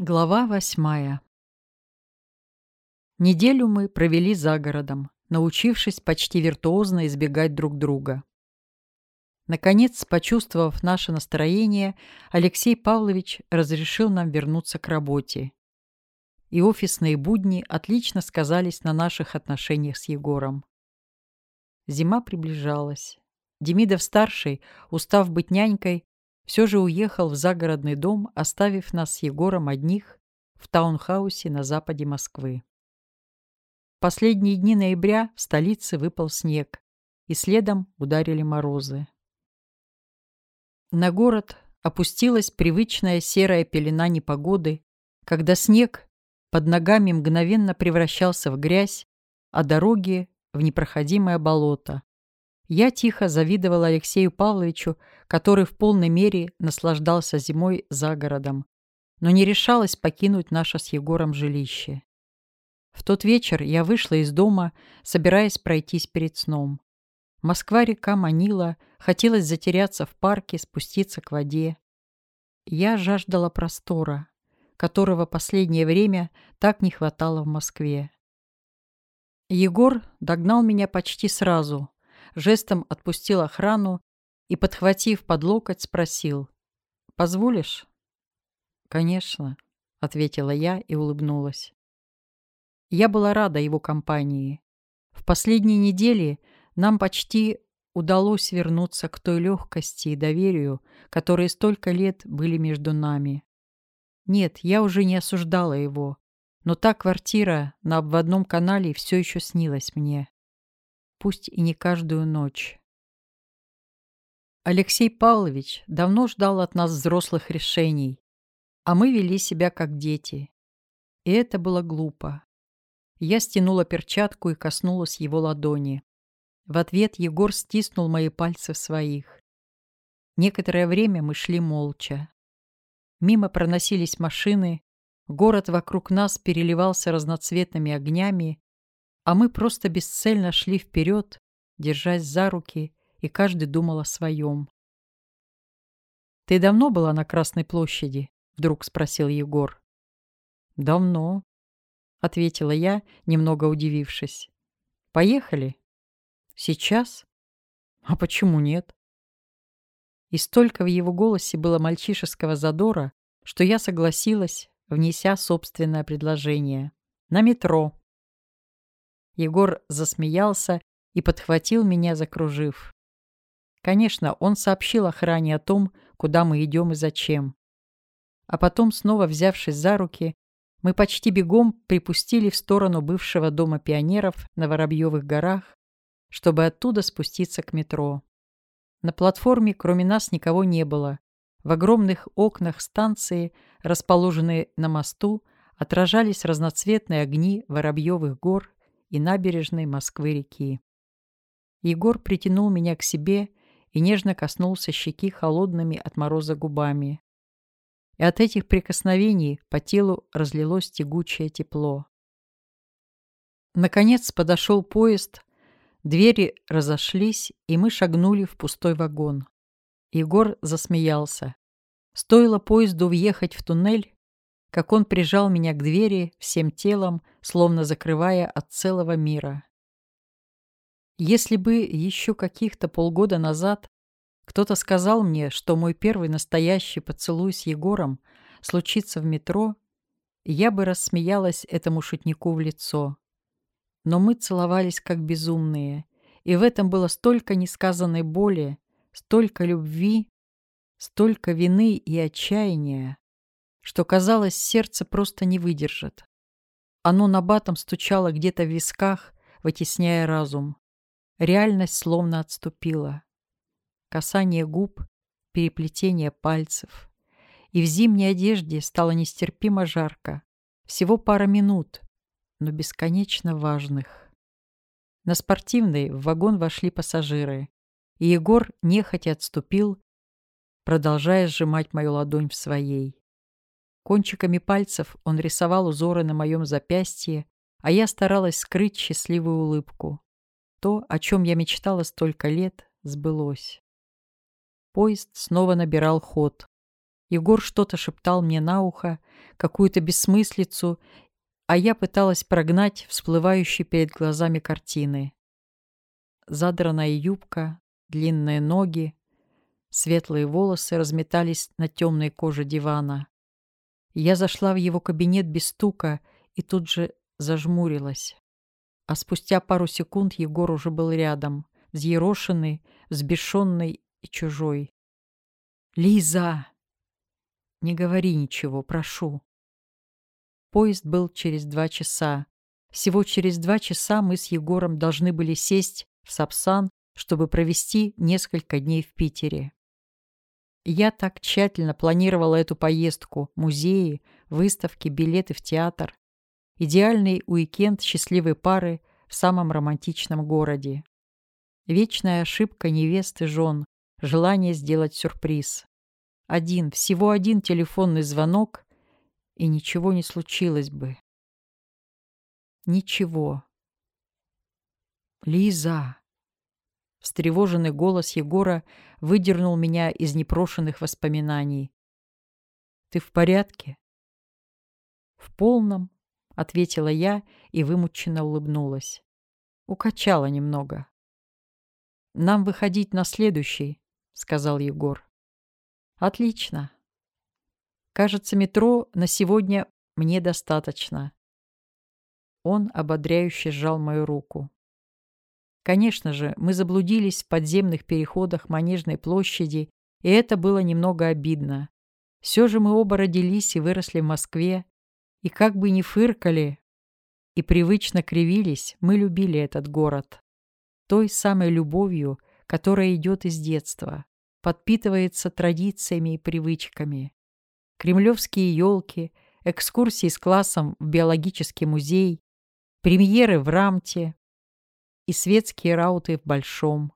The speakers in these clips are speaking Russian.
Глава восьмая Неделю мы провели за городом, научившись почти виртуозно избегать друг друга. Наконец, почувствовав наше настроение, Алексей Павлович разрешил нам вернуться к работе. И офисные будни отлично сказались на наших отношениях с Егором. Зима приближалась. Демидов-старший, устав быть нянькой, все же уехал в загородный дом, оставив нас с Егором одних в таунхаусе на западе Москвы. В последние дни ноября в столице выпал снег, и следом ударили морозы. На город опустилась привычная серая пелена непогоды, когда снег под ногами мгновенно превращался в грязь, а дороги — в непроходимое болото. Я тихо завидовал Алексею Павловичу, который в полной мере наслаждался зимой за городом, но не решалась покинуть наше с Егором жилище. В тот вечер я вышла из дома, собираясь пройтись перед сном. Москва-река манила, хотелось затеряться в парке, спуститься к воде. Я жаждала простора, которого последнее время так не хватало в Москве. Егор догнал меня почти сразу, жестом отпустил охрану и, подхватив под локоть, спросил «Позволишь?» «Конечно», — ответила я и улыбнулась. Я была рада его компании. В последние недели нам почти удалось вернуться к той легкости и доверию, которые столько лет были между нами. Нет, я уже не осуждала его, но та квартира на обводном канале все еще снилась мне пусть и не каждую ночь. Алексей Павлович давно ждал от нас взрослых решений, а мы вели себя как дети. И это было глупо. Я стянула перчатку и коснулась его ладони. В ответ Егор стиснул мои пальцы в своих. Некоторое время мы шли молча. Мимо проносились машины, город вокруг нас переливался разноцветными огнями, а мы просто бесцельно шли вперед, держась за руки, и каждый думал о своем. «Ты давно была на Красной площади?» — вдруг спросил Егор. «Давно», — ответила я, немного удивившись. «Поехали?» «Сейчас?» «А почему нет?» И столько в его голосе было мальчишеского задора, что я согласилась, внеся собственное предложение. «На метро», Егор засмеялся и подхватил меня, закружив. Конечно, он сообщил охране о том, куда мы идем и зачем. А потом, снова взявшись за руки, мы почти бегом припустили в сторону бывшего дома пионеров на Воробьевых горах, чтобы оттуда спуститься к метро. На платформе кроме нас никого не было. В огромных окнах станции, расположенные на мосту, отражались разноцветные огни Воробьевых гор и набережной Москвы-реки. Егор притянул меня к себе и нежно коснулся щеки холодными от мороза губами. И от этих прикосновений по телу разлилось тягучее тепло. Наконец подошел поезд, двери разошлись, и мы шагнули в пустой вагон. Егор засмеялся. Стоило поезду въехать в туннель, как он прижал меня к двери всем телом, словно закрывая от целого мира. Если бы еще каких-то полгода назад кто-то сказал мне, что мой первый настоящий поцелуй с Егором случится в метро, я бы рассмеялась этому шутнику в лицо. Но мы целовались как безумные, и в этом было столько несказанной боли, столько любви, столько вины и отчаяния, что, казалось, сердце просто не выдержит. Оно набатом стучало где-то в висках, вытесняя разум. Реальность словно отступила. Касание губ, переплетение пальцев. И в зимней одежде стало нестерпимо жарко. Всего пара минут, но бесконечно важных. На спортивный в вагон вошли пассажиры, и Егор нехотя отступил, продолжая сжимать мою ладонь в своей. Кончиками пальцев он рисовал узоры на моем запястье, а я старалась скрыть счастливую улыбку. То, о чем я мечтала столько лет, сбылось. Поезд снова набирал ход. Егор что-то шептал мне на ухо, какую-то бессмыслицу, а я пыталась прогнать всплывающие перед глазами картины. Задранная юбка, длинные ноги, светлые волосы разметались на темной коже дивана. Я зашла в его кабинет без стука и тут же зажмурилась. А спустя пару секунд Егор уже был рядом, взъерошенный, взбешенный и чужой. «Лиза!» «Не говори ничего, прошу». Поезд был через два часа. Всего через два часа мы с Егором должны были сесть в Сапсан, чтобы провести несколько дней в Питере. Я так тщательно планировала эту поездку, музеи, выставки, билеты в театр. Идеальный уикенд счастливой пары в самом романтичном городе. Вечная ошибка невест и жен, желание сделать сюрприз. Один, всего один телефонный звонок, и ничего не случилось бы. Ничего. Лиза. Встревоженный голос Егора выдернул меня из непрошенных воспоминаний. «Ты в порядке?» «В полном», — ответила я и вымученно улыбнулась. Укачала немного. «Нам выходить на следующий», — сказал Егор. «Отлично. Кажется, метро на сегодня мне достаточно». Он ободряюще сжал мою руку. Конечно же, мы заблудились в подземных переходах Манежной площади, и это было немного обидно. Все же мы оба родились и выросли в Москве, и как бы ни фыркали и привычно кривились, мы любили этот город. Той самой любовью, которая идет из детства, подпитывается традициями и привычками. Кремлевские елки, экскурсии с классом в биологический музей, премьеры в Рамте, и светские рауты в Большом.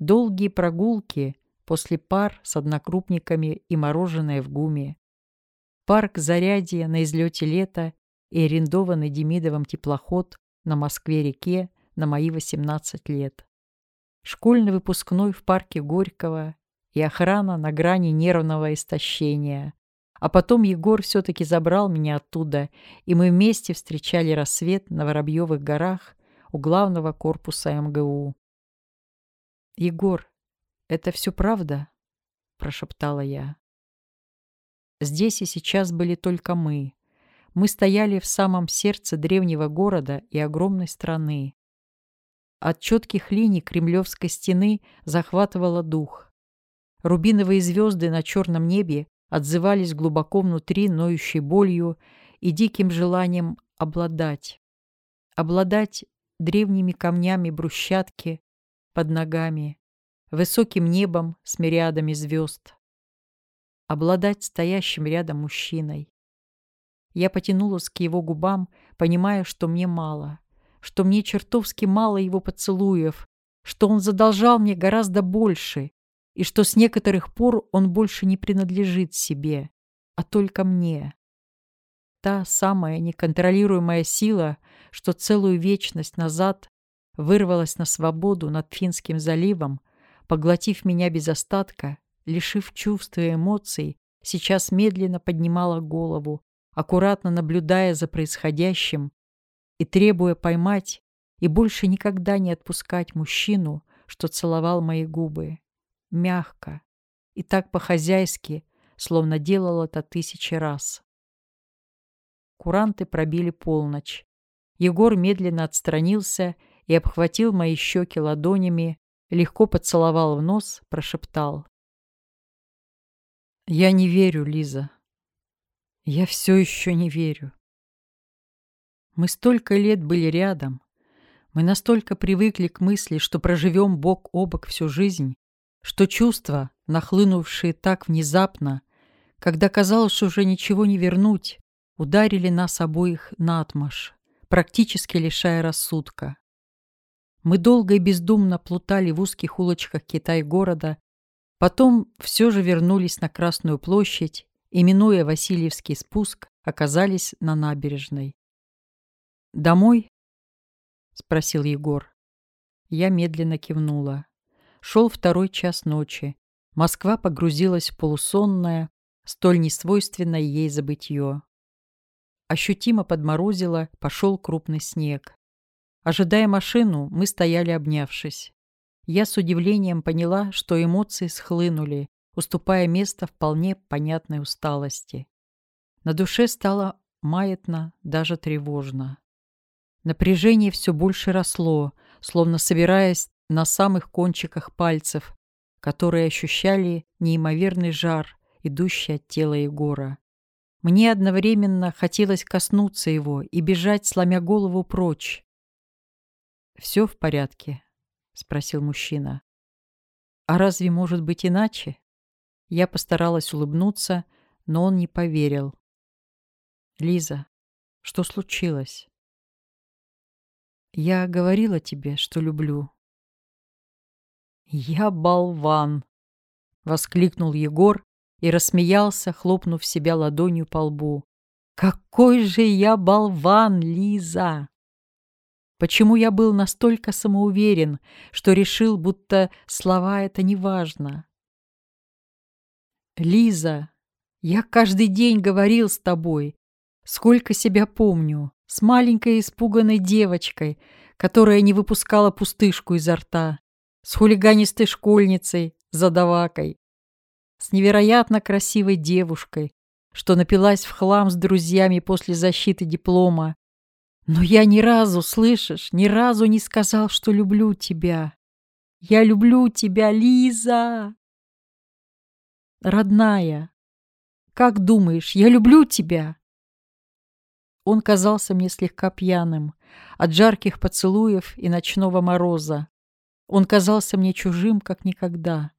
Долгие прогулки после пар с однокрупниками и мороженое в гуме. Парк Зарядье на излете лета и арендованный Демидовым теплоход на Москве-реке на мои 18 лет. Школьный выпускной в парке Горького и охрана на грани нервного истощения. А потом Егор все-таки забрал меня оттуда, и мы вместе встречали рассвет на Воробьевых горах у главного корпуса МГУ. «Егор, это все правда?» – прошептала я. Здесь и сейчас были только мы. Мы стояли в самом сердце древнего города и огромной страны. От четких линий Кремлевской стены захватывало дух. Рубиновые звезды на черном небе отзывались глубоко внутри ноющей болью и диким желанием обладать. Обладать древними камнями брусчатки под ногами, высоким небом с мириадами звезд. Обладать стоящим рядом мужчиной. Я потянулась к его губам, понимая, что мне мало, что мне чертовски мало его поцелуев, что он задолжал мне гораздо больше, и что с некоторых пор он больше не принадлежит себе, а только мне та самая неконтролируемая сила, что целую вечность назад вырвалась на свободу над Финским заливом, поглотив меня без остатка, лишив чувств и эмоций, сейчас медленно поднимала голову, аккуратно наблюдая за происходящим и требуя поймать и больше никогда не отпускать мужчину, что целовал мои губы. Мягко и так по-хозяйски, словно делал это тысячи раз. Куранты пробили полночь. Егор медленно отстранился и обхватил мои щеки ладонями, легко поцеловал в нос, прошептал. «Я не верю, Лиза. Я все еще не верю. Мы столько лет были рядом. Мы настолько привыкли к мысли, что проживем бок о бок всю жизнь, что чувства, нахлынувшие так внезапно, когда казалось, уже ничего не вернуть, ударили нас обоих наотмашь, практически лишая рассудка. Мы долго и бездумно плутали в узких улочках Китай-города, потом все же вернулись на Красную площадь и, минуя Васильевский спуск, оказались на набережной. «Домой?» — спросил Егор. Я медленно кивнула. Шел второй час ночи. Москва погрузилась в полусонное, столь несвойственное ей забытье. Ощутимо подморозило, пошел крупный снег. Ожидая машину, мы стояли обнявшись. Я с удивлением поняла, что эмоции схлынули, уступая место вполне понятной усталости. На душе стало маятно, даже тревожно. Напряжение все больше росло, словно собираясь на самых кончиках пальцев, которые ощущали неимоверный жар, идущий от тела Егора. Мне одновременно хотелось коснуться его и бежать, сломя голову прочь. «Все в порядке?» — спросил мужчина. «А разве может быть иначе?» Я постаралась улыбнуться, но он не поверил. «Лиза, что случилось?» «Я говорила тебе, что люблю». «Я болван!» — воскликнул Егор и рассмеялся, хлопнув себя ладонью по лбу. «Какой же я болван, Лиза!» Почему я был настолько самоуверен, что решил, будто слова это не важно? Лиза, я каждый день говорил с тобой, сколько себя помню, с маленькой испуганной девочкой, которая не выпускала пустышку изо рта, с хулиганистой школьницей, задавакой, с невероятно красивой девушкой, что напилась в хлам с друзьями после защиты диплома. Но я ни разу, слышишь, ни разу не сказал, что люблю тебя. Я люблю тебя, Лиза. Родная, как думаешь, я люблю тебя? Он казался мне слегка пьяным от жарких поцелуев и ночного мороза. Он казался мне чужим, как никогда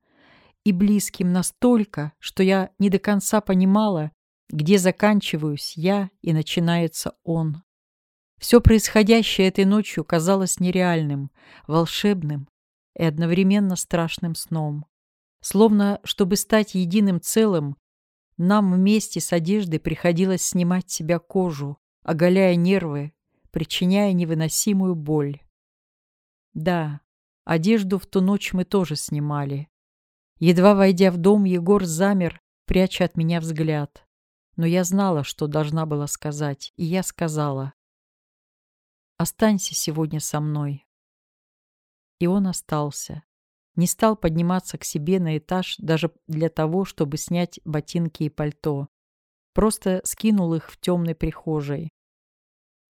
и близким настолько, что я не до конца понимала, где заканчиваюсь я и начинается он. Все происходящее этой ночью казалось нереальным, волшебным и одновременно страшным сном. Словно, чтобы стать единым целым, нам вместе с одеждой приходилось снимать себя кожу, оголяя нервы, причиняя невыносимую боль. Да, одежду в ту ночь мы тоже снимали, Едва войдя в дом, Егор замер, пряча от меня взгляд. Но я знала, что должна была сказать, и я сказала. «Останься сегодня со мной». И он остался. Не стал подниматься к себе на этаж даже для того, чтобы снять ботинки и пальто. Просто скинул их в темной прихожей.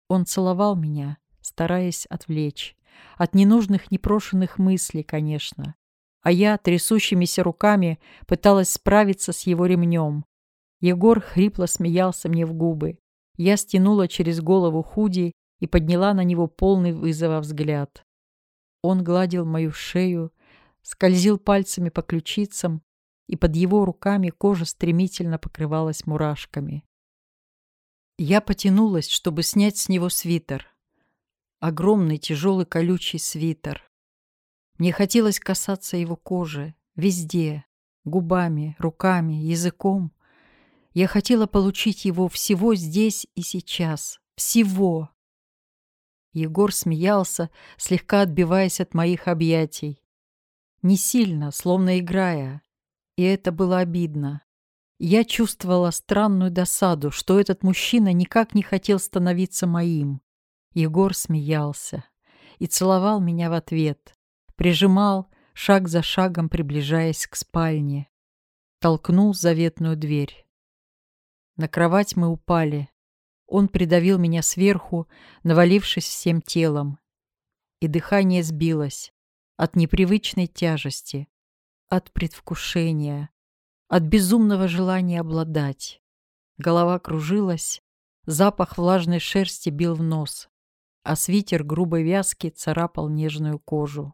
Он целовал меня, стараясь отвлечь. От ненужных непрошенных мыслей, конечно а я трясущимися руками пыталась справиться с его ремнем. Егор хрипло смеялся мне в губы. Я стянула через голову худи и подняла на него полный вызова взгляд. Он гладил мою шею, скользил пальцами по ключицам, и под его руками кожа стремительно покрывалась мурашками. Я потянулась, чтобы снять с него свитер. Огромный тяжелый колючий свитер. Мне хотелось касаться его кожи, везде, губами, руками, языком. Я хотела получить его всего здесь и сейчас. Всего. Егор смеялся, слегка отбиваясь от моих объятий. Не сильно, словно играя. И это было обидно. Я чувствовала странную досаду, что этот мужчина никак не хотел становиться моим. Егор смеялся и целовал меня в ответ прижимал, шаг за шагом приближаясь к спальне. Толкнул заветную дверь. На кровать мы упали. Он придавил меня сверху, навалившись всем телом. И дыхание сбилось от непривычной тяжести, от предвкушения, от безумного желания обладать. Голова кружилась, запах влажной шерсти бил в нос, а свитер грубой вязки царапал нежную кожу.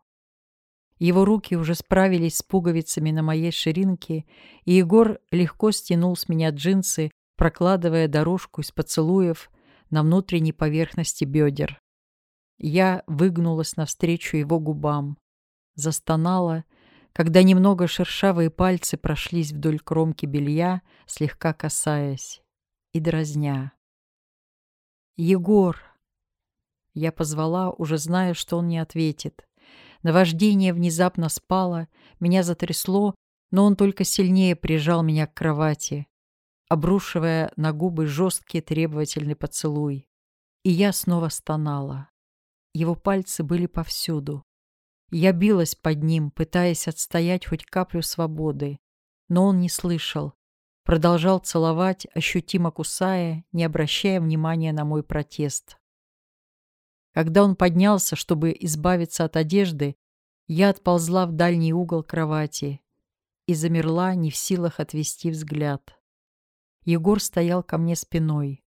Его руки уже справились с пуговицами на моей ширинке, и Егор легко стянул с меня джинсы, прокладывая дорожку из поцелуев на внутренней поверхности бедер. Я выгнулась навстречу его губам, застонала, когда немного шершавые пальцы прошлись вдоль кромки белья, слегка касаясь и дразня. «Егор!» Я позвала, уже зная, что он не ответит. Наваждение внезапно спало, меня затрясло, но он только сильнее прижал меня к кровати. обрушивая на губы жесткий требовательный поцелуй. И я снова стонала. Его пальцы были повсюду. Я билась под ним, пытаясь отстоять хоть каплю свободы, но он не слышал. Продолжал целовать, ощутимо кусая, не обращая внимания на мой протест. Когда он поднялся, чтобы избавиться от одежды, я отползла в дальний угол кровати и замерла, не в силах отвести взгляд. Егор стоял ко мне спиной.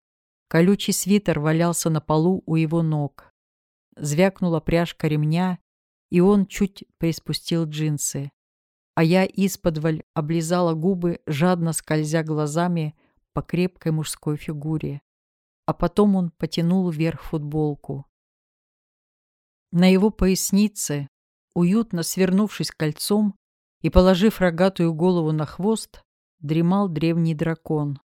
Колючий свитер валялся на полу у его ног. Звякнула пряжка ремня, и он чуть приспустил джинсы. А я исподволь облизала губы, жадно скользя глазами по крепкой мужской фигуре. А потом он потянул вверх футболку. На его пояснице, уютно свернувшись кольцом и положив рогатую голову на хвост, дремал древний дракон.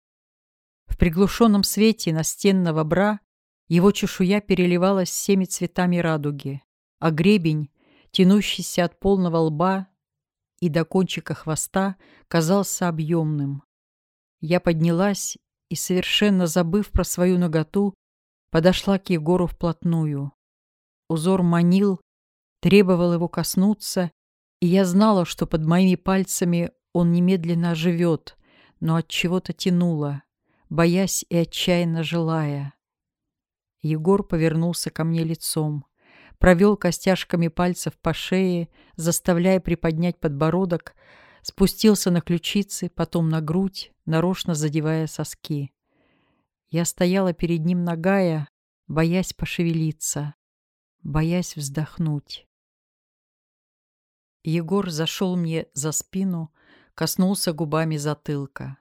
В приглушенном свете настенного бра его чешуя переливалась всеми цветами радуги, а гребень тянущийся от полного лба и до кончика хвоста, казался объемным. Я поднялась и, совершенно забыв про свою ноготу, подошла к Егору вплотную. Узор манил, требовал его коснуться, и я знала, что под моими пальцами он немедленно оживет, но от чего-то тянуло, боясь и отчаянно желая. Егор повернулся ко мне лицом провел костяшками пальцев по шее, заставляя приподнять подбородок, спустился на ключицы, потом на грудь, нарочно задевая соски. Я стояла перед ним нагая, боясь пошевелиться, боясь вздохнуть. Егор зашел мне за спину, коснулся губами затылка.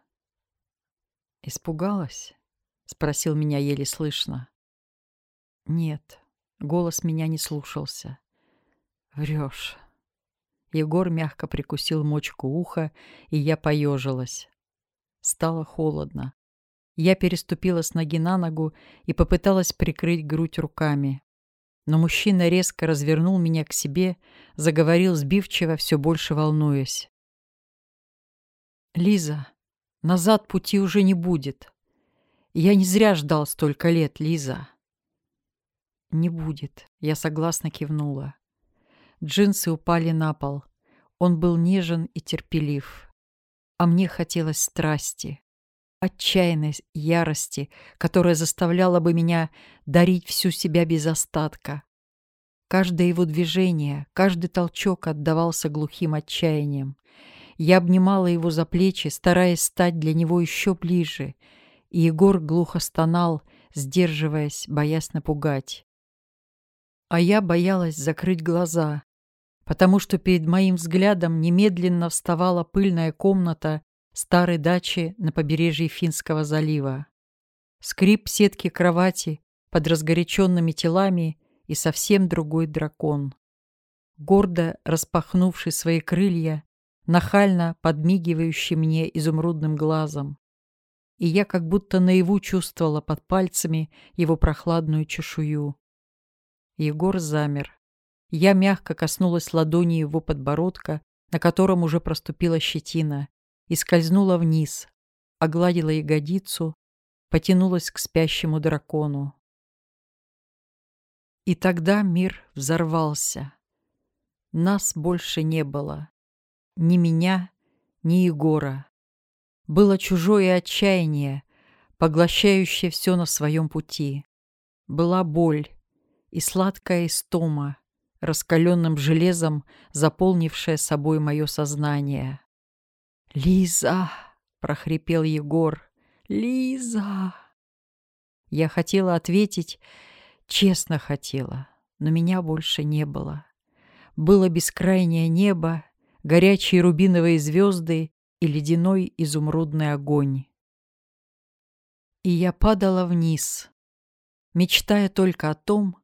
«Испугалась?» — спросил меня еле слышно. «Нет», Голос меня не слушался. Врешь. Егор мягко прикусил мочку уха, и я поежилась. Стало холодно. Я переступила с ноги на ногу и попыталась прикрыть грудь руками. Но мужчина резко развернул меня к себе, заговорил сбивчиво, все больше волнуясь. «Лиза, назад пути уже не будет. Я не зря ждал столько лет, Лиза. «Не будет», — я согласно кивнула. Джинсы упали на пол. Он был нежен и терпелив. А мне хотелось страсти, отчаянной ярости, которая заставляла бы меня дарить всю себя без остатка. Каждое его движение, каждый толчок отдавался глухим отчаянием. Я обнимала его за плечи, стараясь стать для него еще ближе, и Егор глухо стонал, сдерживаясь, боясь напугать. А я боялась закрыть глаза, потому что перед моим взглядом немедленно вставала пыльная комната старой дачи на побережье Финского залива. Скрип сетки кровати под разгоряченными телами и совсем другой дракон. Гордо распахнувший свои крылья, нахально подмигивающий мне изумрудным глазом. И я как будто наяву чувствовала под пальцами его прохладную чешую. Егор замер. Я мягко коснулась ладони его подбородка, на котором уже проступила щетина, и скользнула вниз, огладила ягодицу, потянулась к спящему дракону. И тогда мир взорвался. Нас больше не было. Ни меня, ни Егора. Было чужое отчаяние, поглощающее все на своем пути. Была боль, и сладкая истома, раскаленным железом заполнившая собой мое сознание. «Лиза!» — прохрипел Егор. «Лиза!» Я хотела ответить, честно хотела, но меня больше не было. Было бескрайнее небо, горячие рубиновые звезды и ледяной изумрудный огонь. И я падала вниз, мечтая только о том,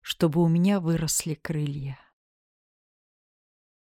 чтобы у меня выросли крылья.